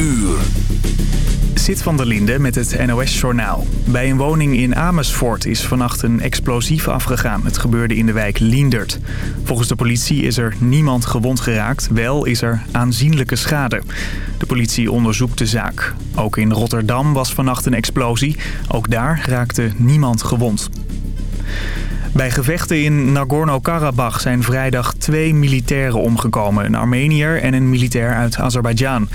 uur. Zit van der Linde met het NOS-journaal. Bij een woning in Amersfoort is vannacht een explosief afgegaan. Het gebeurde in de wijk Liendert. Volgens de politie is er niemand gewond geraakt. Wel is er aanzienlijke schade. De politie onderzoekt de zaak. Ook in Rotterdam was vannacht een explosie. Ook daar raakte niemand gewond. Bij gevechten in Nagorno-Karabakh zijn vrijdag twee militairen omgekomen. Een Armenier en een militair uit Azerbeidzjan.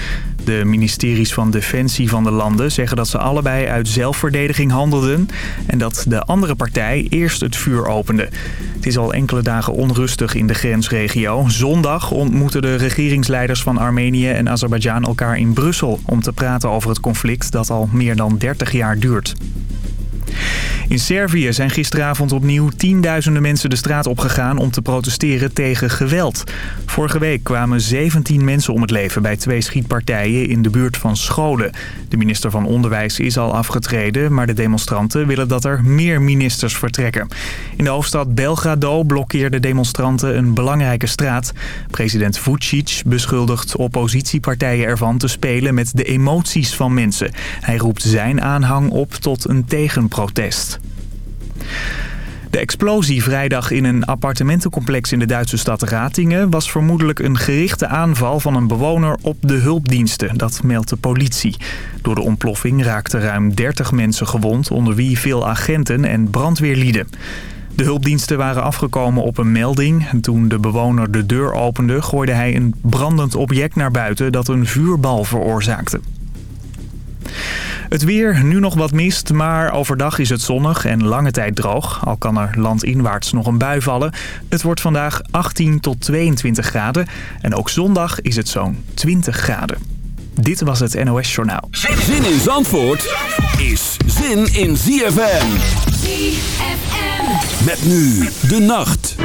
De ministeries van Defensie van de landen zeggen dat ze allebei uit zelfverdediging handelden... en dat de andere partij eerst het vuur opende. Het is al enkele dagen onrustig in de grensregio. Zondag ontmoeten de regeringsleiders van Armenië en Azerbeidzjan elkaar in Brussel... om te praten over het conflict dat al meer dan 30 jaar duurt. In Servië zijn gisteravond opnieuw tienduizenden mensen de straat opgegaan om te protesteren tegen geweld. Vorige week kwamen 17 mensen om het leven bij twee schietpartijen in de buurt van scholen. De minister van Onderwijs is al afgetreden, maar de demonstranten willen dat er meer ministers vertrekken. In de hoofdstad Belgrado blokkeerden demonstranten een belangrijke straat. President Vucic beschuldigt oppositiepartijen ervan te spelen met de emoties van mensen. Hij roept zijn aanhang op tot een tegenprotest. De explosie vrijdag in een appartementencomplex in de Duitse stad Ratingen... was vermoedelijk een gerichte aanval van een bewoner op de hulpdiensten. Dat meldt de politie. Door de ontploffing raakten ruim 30 mensen gewond... onder wie veel agenten en brandweerlieden. De hulpdiensten waren afgekomen op een melding. Toen de bewoner de deur opende, gooide hij een brandend object naar buiten... dat een vuurbal veroorzaakte. Het weer, nu nog wat mist, maar overdag is het zonnig en lange tijd droog. Al kan er landinwaarts nog een bui vallen. Het wordt vandaag 18 tot 22 graden en ook zondag is het zo'n 20 graden. Dit was het NOS Journaal. Zin in Zandvoort is zin in ZFM. ZFM. Met nu de nacht.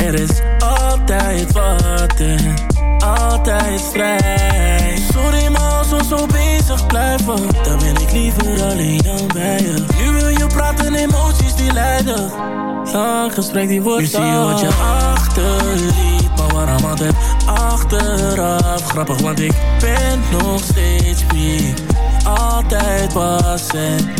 Er is altijd wat en altijd strijd. Sorry, maar als we zo bezig blijven, dan ben ik liever alleen dan bij je. Nu wil je praten, emoties die leiden. Lang gesprek die wordt Nu zie je wat je achterliet, maar waarom altijd achteraf? Grappig, want ik ben nog steeds wie altijd was en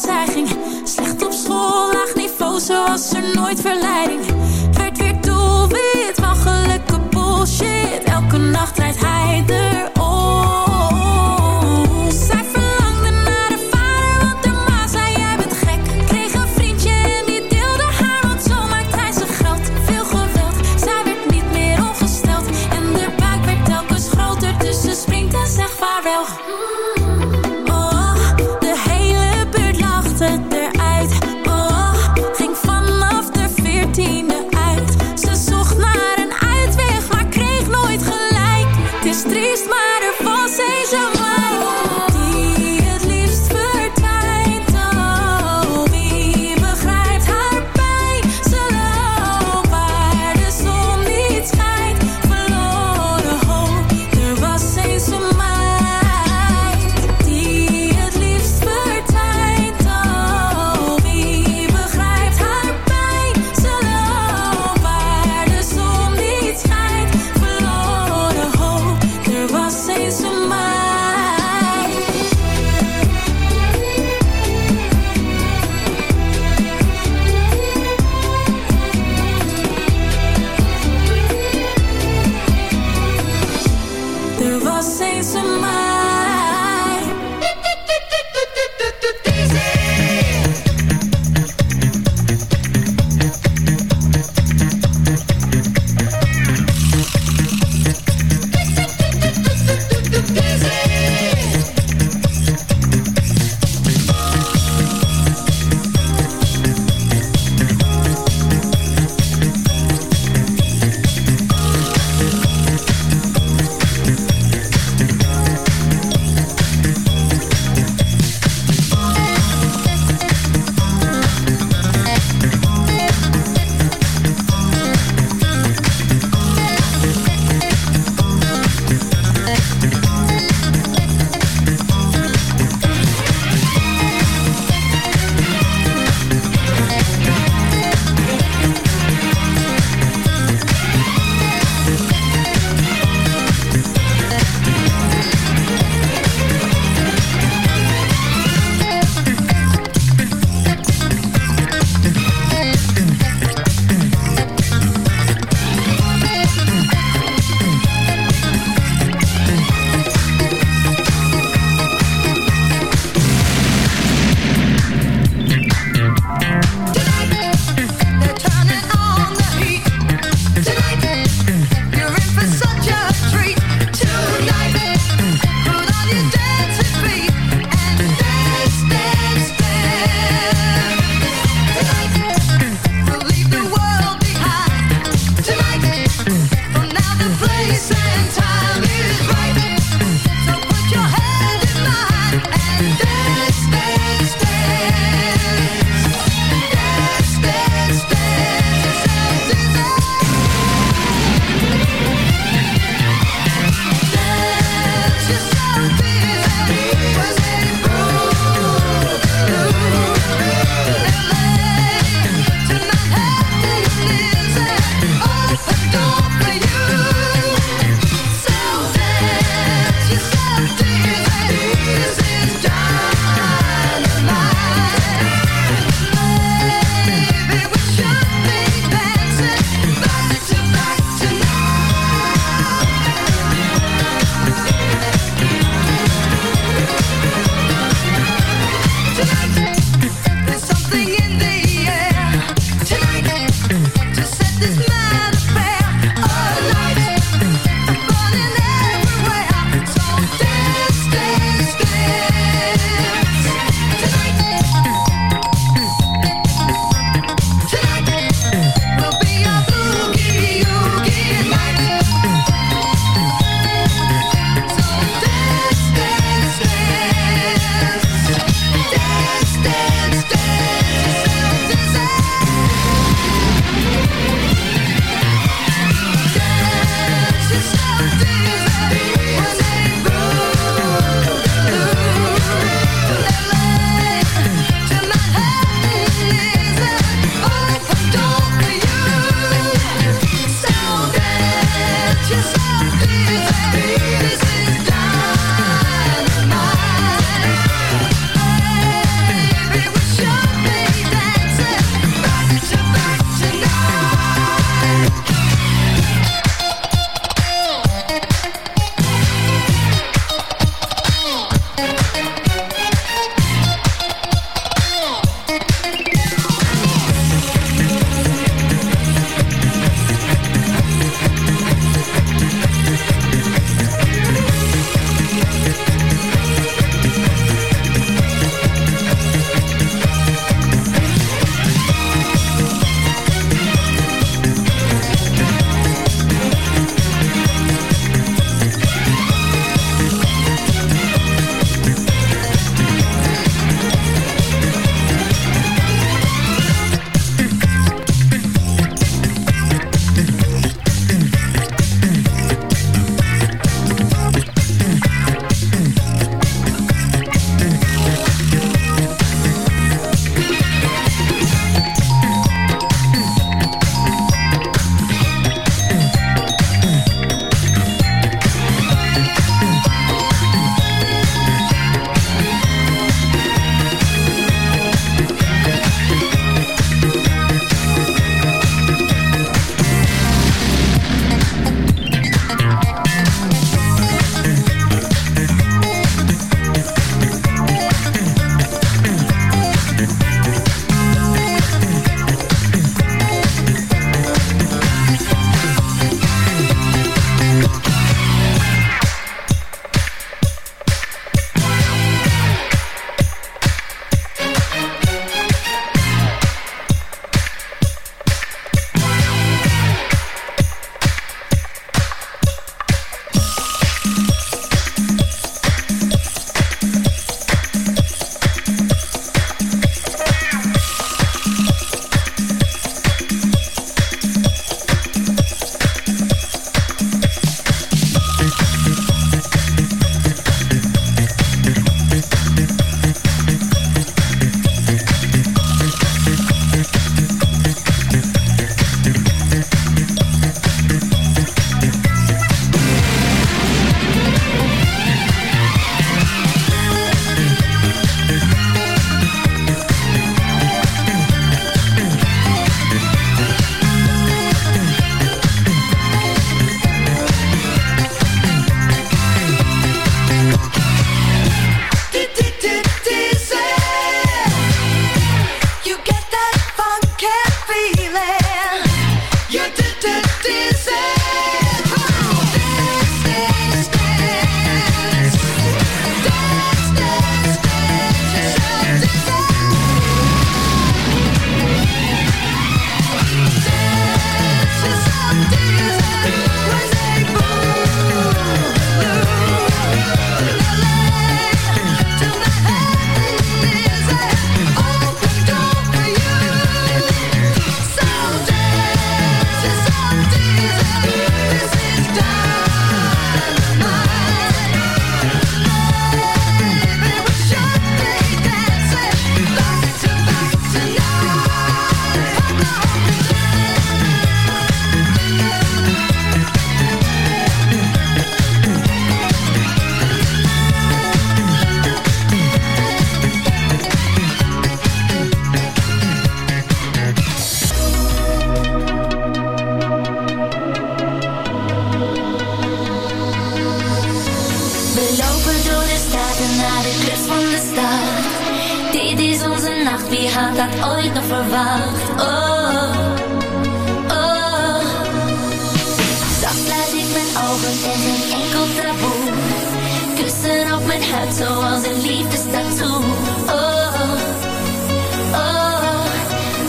zij ging slecht op school, laag niveau, ze was er nooit verleiding.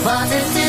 Wat er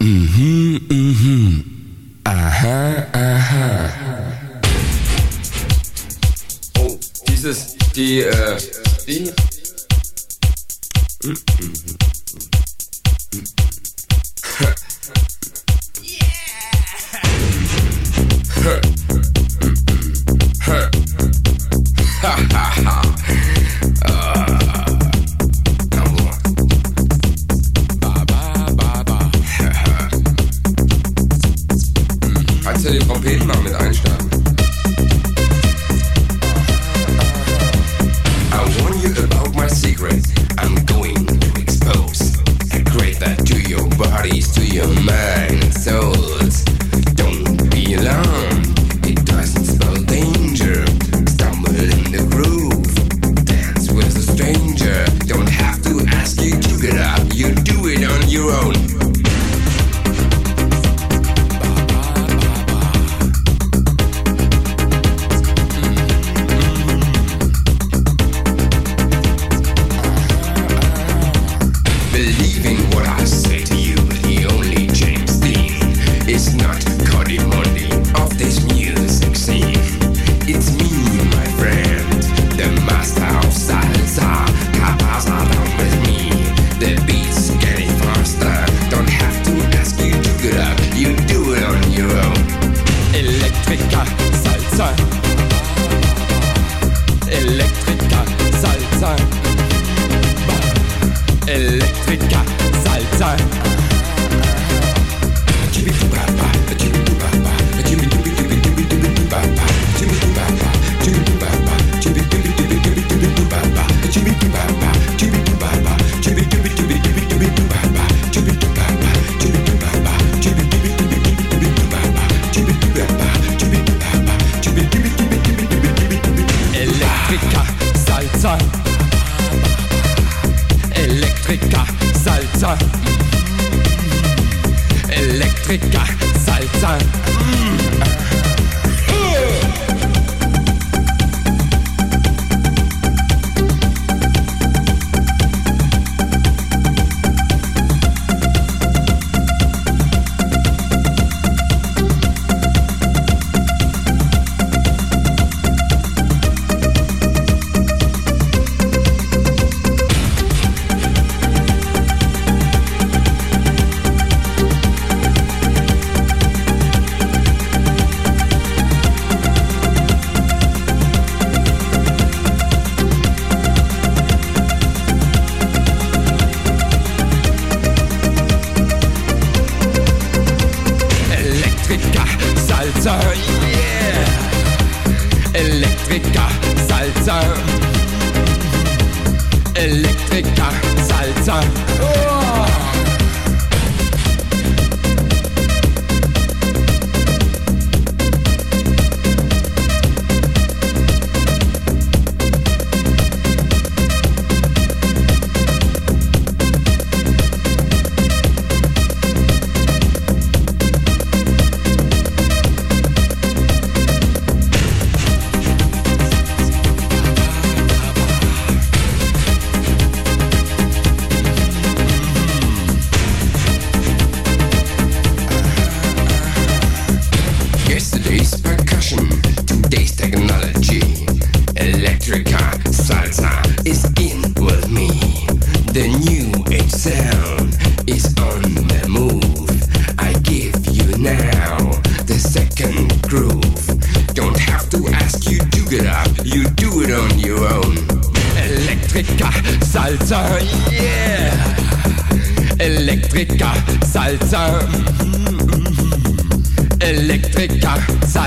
Mhm, mhm. Aha, aha. Oh, dieses, die, äh, die. Ha ha ha.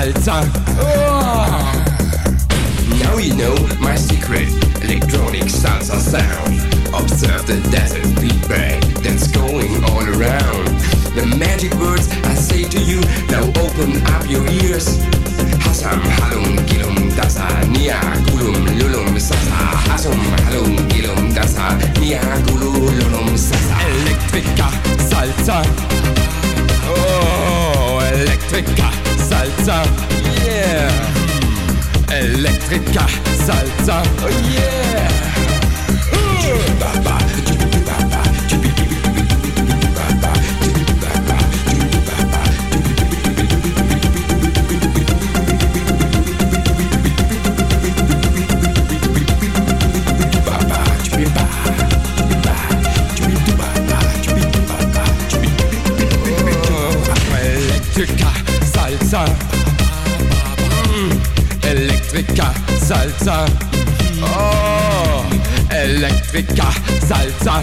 Salsa. Oh. Ah. Now you know my secret electronic salsa sound. Observe the desert feedback that's going all around. The magic words I say to you, now open up your ears. Hasam halum gilum dasa nia gulum lulum sasa. Hasum halum gilum dasa nia gulum lulum sasa. Electrica salsa. Oh, Electrica salsa. Yeah. Electrica salsa. Oh yeah. Mm, Electrica salsa. Oh, Electrica salsa.